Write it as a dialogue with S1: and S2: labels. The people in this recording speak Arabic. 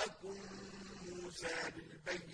S1: جَاءَكُم مُّوسَىٰ بِالْبَيِّنَاتِ